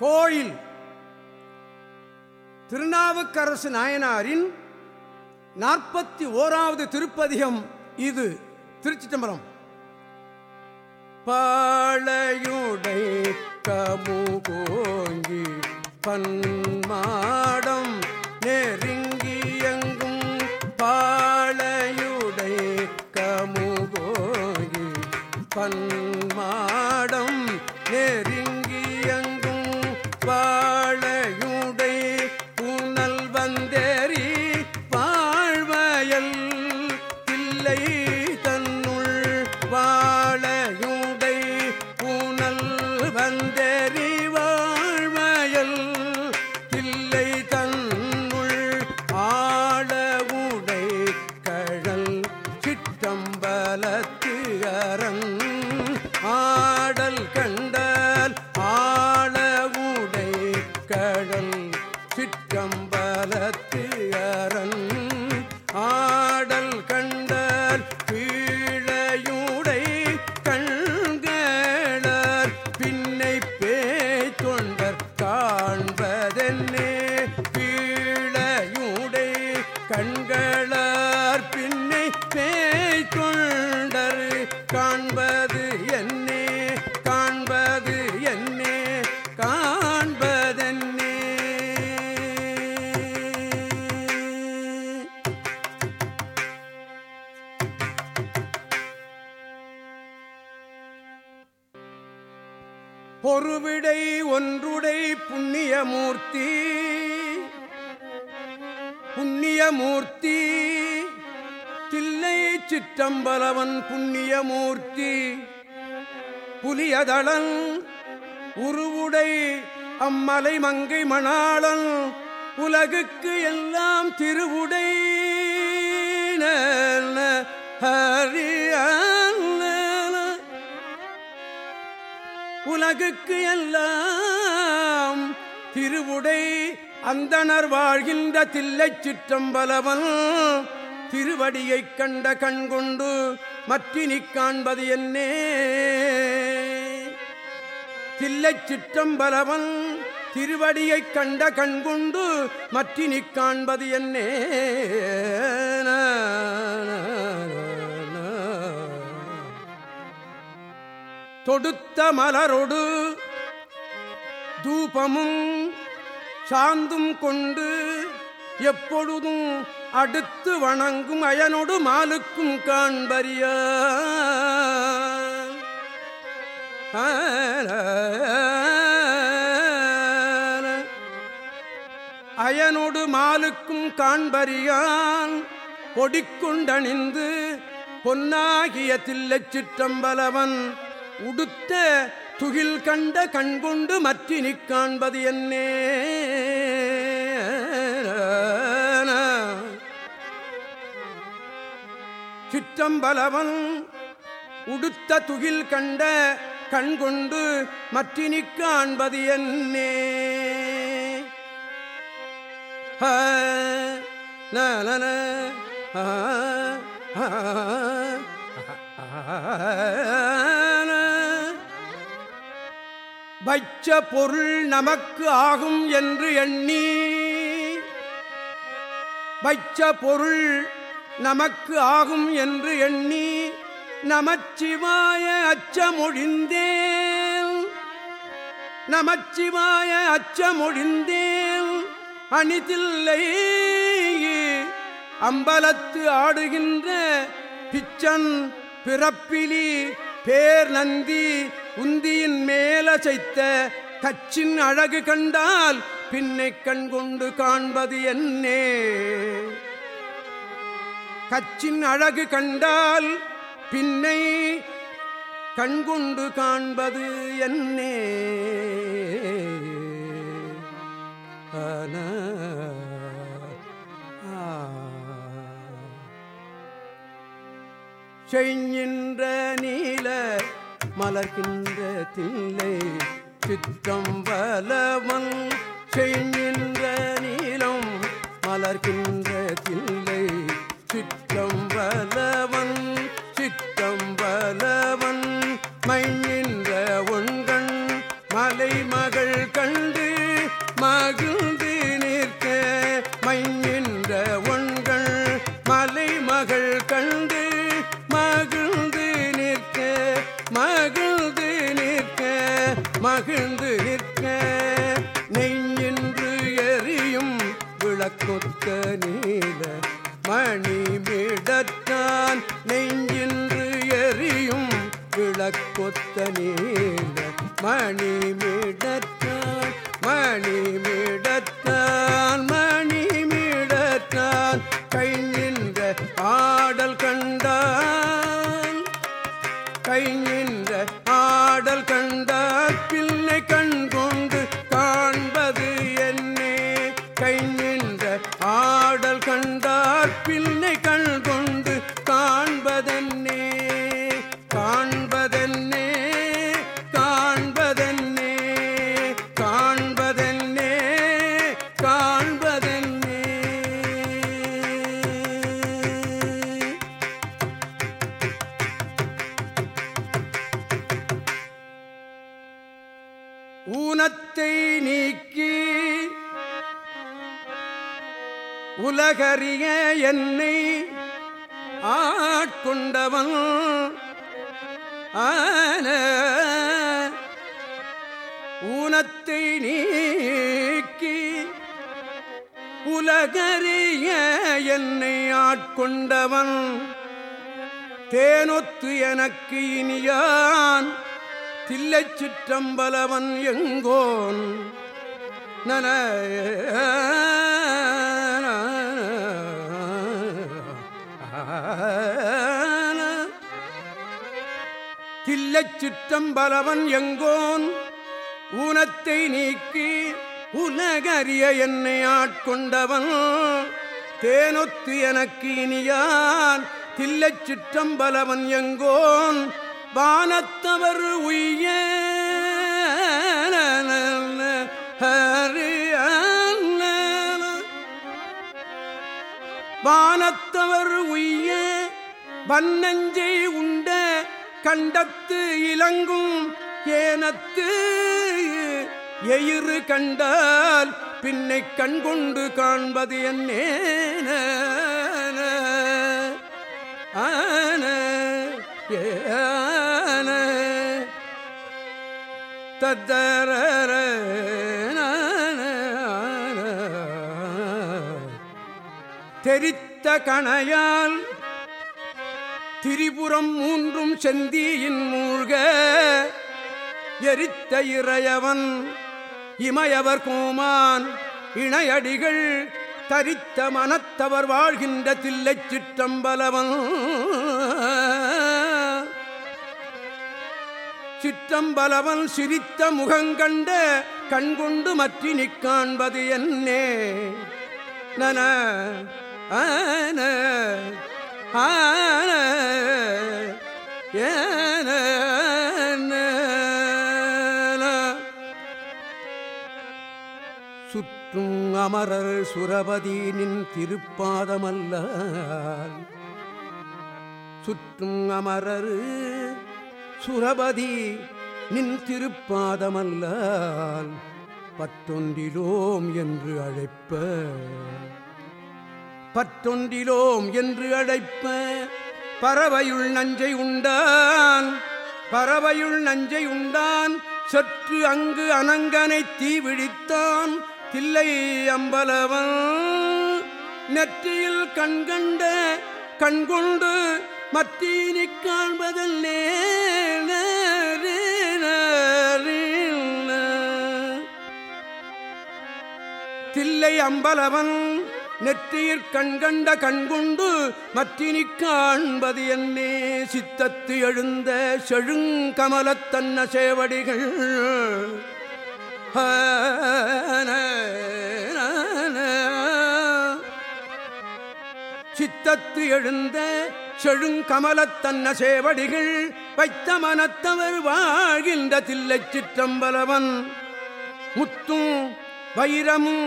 கோயில். திருநாவுக்கரசு நாயனாரின் நாற்பத்தி ஓராவது திருப்பதிகம் இது. திருச்சி தம்பரம் பாளையுடை கமுகோங்கி பன்மாடம் நெருங்கியங்கும் பாளையுடை கமுகோங்கி பன்மாடம் நெருங்கி பொறுவிடை ஒன்றுடை புண்ணியமூர்த்தி. புண்ணியமூர்த்தி தில்லை சிற்றம்பலவன் புண்ணியமூர்த்தி. புலியதளன் உருவுடை அம்மலை மங்கை மணாளன் உலகுக்கு எல்லாம் திருவுடை. உலகுக்கு எல்லாம் திருவுடை அந்தனர் வாழ்கின்ற தில்லை சிற்றம்பலவன் திருவடியைக் கண்ட கண்கொண்டு மற்றினி காண்பது என்னே. தில்லை சிற்றம்பலவன் திருவடியைக் கண்ட கண்கொண்டு மற்றினி காண்பது என்னே. தொடுத்த மலரொடு தூபமும் சாந்தும் கொண்டு எப்பொழுதும் அடுத்து வணங்கும் அயனொடு மாலுக்கும் காண்பறிய. அயனொடு மாலுக்கும் காண்பறியான் கொடிக்குண்டணிந்து பொன்னாகிய தில்லைச் சிற்றம்பலவன் உடுத்த துகில் கண்ட கண்கொண்டு மற்றினி காண்பது என்னே. சிற்றம்பலவன் உடுத்த துகில் கண்ட கண்கொண்டு மற்றினி காண்பது என்னே. நலன, ஆ, வைச்ச பொருள் நமக்கு ஆகும் என்று எண்ணி வைச்ச பொருள் நமக்கு ஆகும் என்று எண்ணி நமச்சிவாய அச்சமொழிந்தேன் நமச்சிவாய அச்சமொழிந்தேன். அணிதில்லை அம்பலத்து ஆடுகின்ற பிச்சன் பிறப்பிலி பேர் நந்தி அசைத்த கச்சின் அழகு கண்டால் பின்னை கண் கொண்டு காண்பது என்னே. கச்சின் அழகு கண்டால் பின்னை கண்கொண்டு காண்பது என்னே. ஆன செய்கின்ற நீல மலர்கின்ற தில்லை சித்தம் வலவன் செய்கின்ற நீளம். மலர்கின்ற தில்லை சித்தம் வலவன் சித்தம் வலவன் மையின்ற ஒண்கண். மலை மகள் கண்டு மகிழ்ந்து நிற்க மைய i name. உலகறிய என்னை ஆட்கொண்டவன். ஆன ஊனத்தை நீக்கி உலகறிய என்னை ஆட்கொண்டவன். தேனொத்து எனக்கு இனியான் தில்லைச் சிற்றம்பலவன் எங்கோன். நன சிற்றம்பலவன் எங்கோன்? ஊனத்தை நீக்கி உலகறிய என்னை ஆட்கொண்டவன். தேனொத்து எனக்கு இனியான் தில்லைச் சிற்றம்பலவன் எங்கோன்? வானத்தவர் உய்ய வானத்தவர் உய்ய வன்னஞ்சை உண்டு கண்டத்து இலங்கும் ஏனத்து எயிறு கண்டால் பின்னை கண்கொண்டு காண்பது என்னேன? ஆன ஏன? தத்தர தெரித்த கணையால் திரிபுரம் மூன்றும் செந்தியின் மூழ்க. எரித்த இறையவன் இமையவர் கோமான் இணையடிகள் தரித்த மனத்தவர் வாழ்கின்ற தில்லை சிற்றம்பலவன். சிற்றம்பலவன் சிரித்த முகங்கண்ட கண்கொண்டு மற்றி காண்பது என்னே. நன ஆன சுற்றும் அமரர் சுரபதி நின் திருப்பாதமல்ல சுற்றும் அமரர் சுரபதி நின் திருப்பாதமல்லால் பத்தொன்றிலோம் என்று அழைப்ப பற்றொன்றிலோம் என்று அழைப்ப பறவையுள் நஞ்சை உண்டான். பறவையுள் நஞ்சை உண்டான் சற்று அங்கு அனங்கனை தீவிழித்தான் தில்லை அம்பலவன் நெற்றியில் கண்கண்ட கண்கொண்டு மத்தீனி காண்பதல்லே தில்லை அம்பலவன் நெற்றியிற் கண்கண்ட கண்கொண்டு மற்றினி காண்பது என்னே. சித்தத்து எழுந்த செழுங்கமலத்தன்ன சேவடிகள். சித்தத்து எழுந்த செழுங்கமலத்தன்ன சேவடிகள் வைத்த மனத்தவர் வாழ்கின்ற தில்லை சிற்றம்பலவன். முத்தும் வைரமும்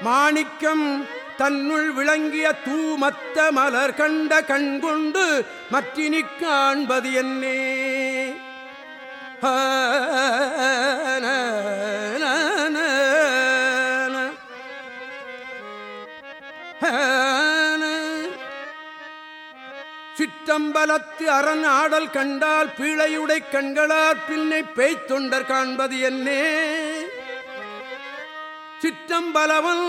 மாணிக்கம் தன்னுள் விளங்கிய தூமத்த மலர் கண்ட கண்கொண்டு மற்றினி காண்பது என்னே. சிற்றம்பலத்து அரண் ஆடல் கண்டால் பீழையுடை கண்களார் பின்னை பேய்த்தொண்டர் காண்பது என்னே. சிற்றம்பலவன்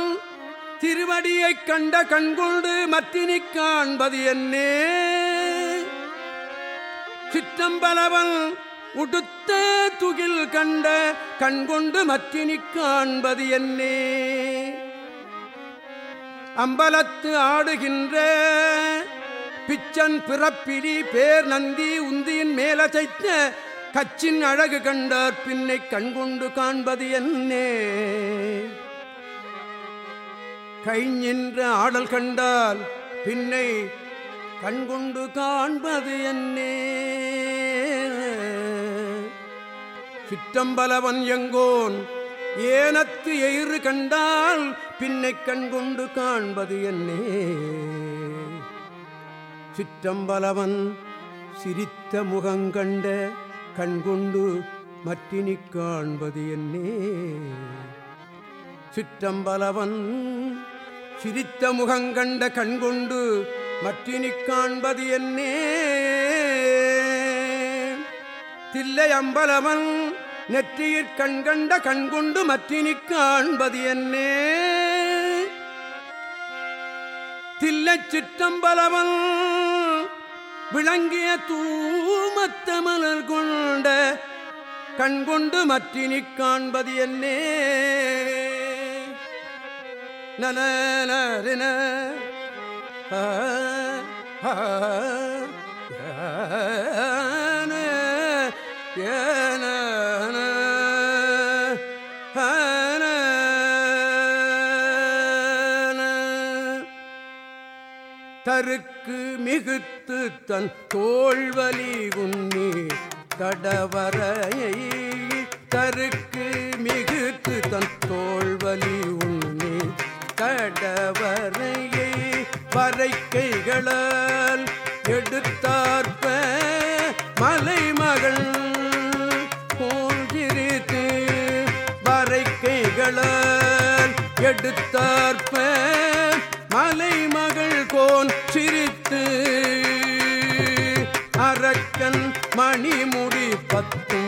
திருவடியைக் கண்ட கண்கொண்டு மத்தினி காண்பது என்னே. சிற்றம்பலவன் உடுத்த துகில் கண்ட கண்கொண்டு மத்தினி காண்பது என்னே. அம்பலத்து ஆடுகின்ற பிச்சன் பிறப்பிரி பேர் நந்தி உந்தியின் மேலசைத்த கச்சின் அழகு கண்டார் பின்னை கண்கொண்டு காண்பது என்னே. கை நின்ற ஆடல் கண்டால் பின்னை கண்கொண்டு காண்பது என்னே. சிற்றம்பலவன் எங்கோன் ஏனத்து எயிறு கண்டால் பின்னை கண்கொண்டு காண்பது என்னே. சிற்றம்பலவன் சிரித்த முகங்கண்ட கண்கொண்டு மற்றினி காண்பது என்னே. சிற்றம்பலவன் சிரித்த முகங்கண்ட கண்கொண்டு மற்றினி காண்பது என்னே. தில்லை அம்பலவன் நெற்றியிற் கண்கண்ட கண்கொண்டு மற்றினி காண்பது என்னே. தில்லை சிற்றம்பலவன் விளங்கிய தூமத்த மலர் கொண்ட கண்கொண்டு மற்றினி காண்பது என்னே. நன தருக்கு மிகுத்து தன் தோல்வலி உன்னி தடவரையை தருக்கு மிகுத்து தன் தோல்வலி உன்னி கடவரையை வரைக்கைகளால் எடுத்தார்ப்ப மலைமகள் போன்றிருத்து வரைக்கைகளால் எடுத்தார்ப்ப மலைமகள் கோன் சிரித்து அரக்கன் மணிமுடி பத்தும்